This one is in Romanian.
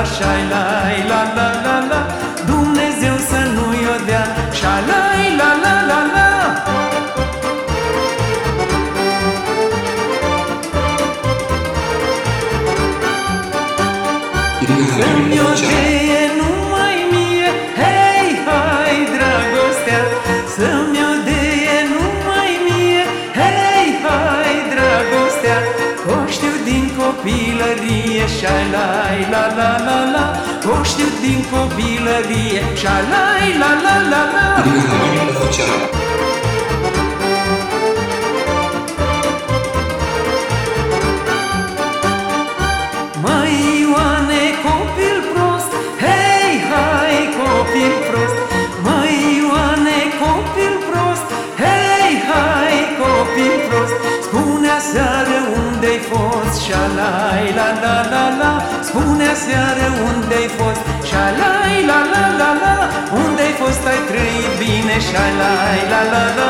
Așa la la la la la. Dumnezeu să nu-i o dea. Așa la la la la la. Să-mi o deie numai mie. Hei, hai dragostea Să-mi O știu din copilărie Și la la la la. La O știu din copilărie Și la la la la. La Irina Hamani Plăcea Mai Ioane, copil prost, hei, hai, copil prost. Mai Ioane, copil prost, hei, hai, copil prost. Spune seară unde-ai fost, șalai, la la la la. Spune seară unde-ai fost, șalai, la la la la. Unde-ai fost, ai trăit bine, șalai, la la la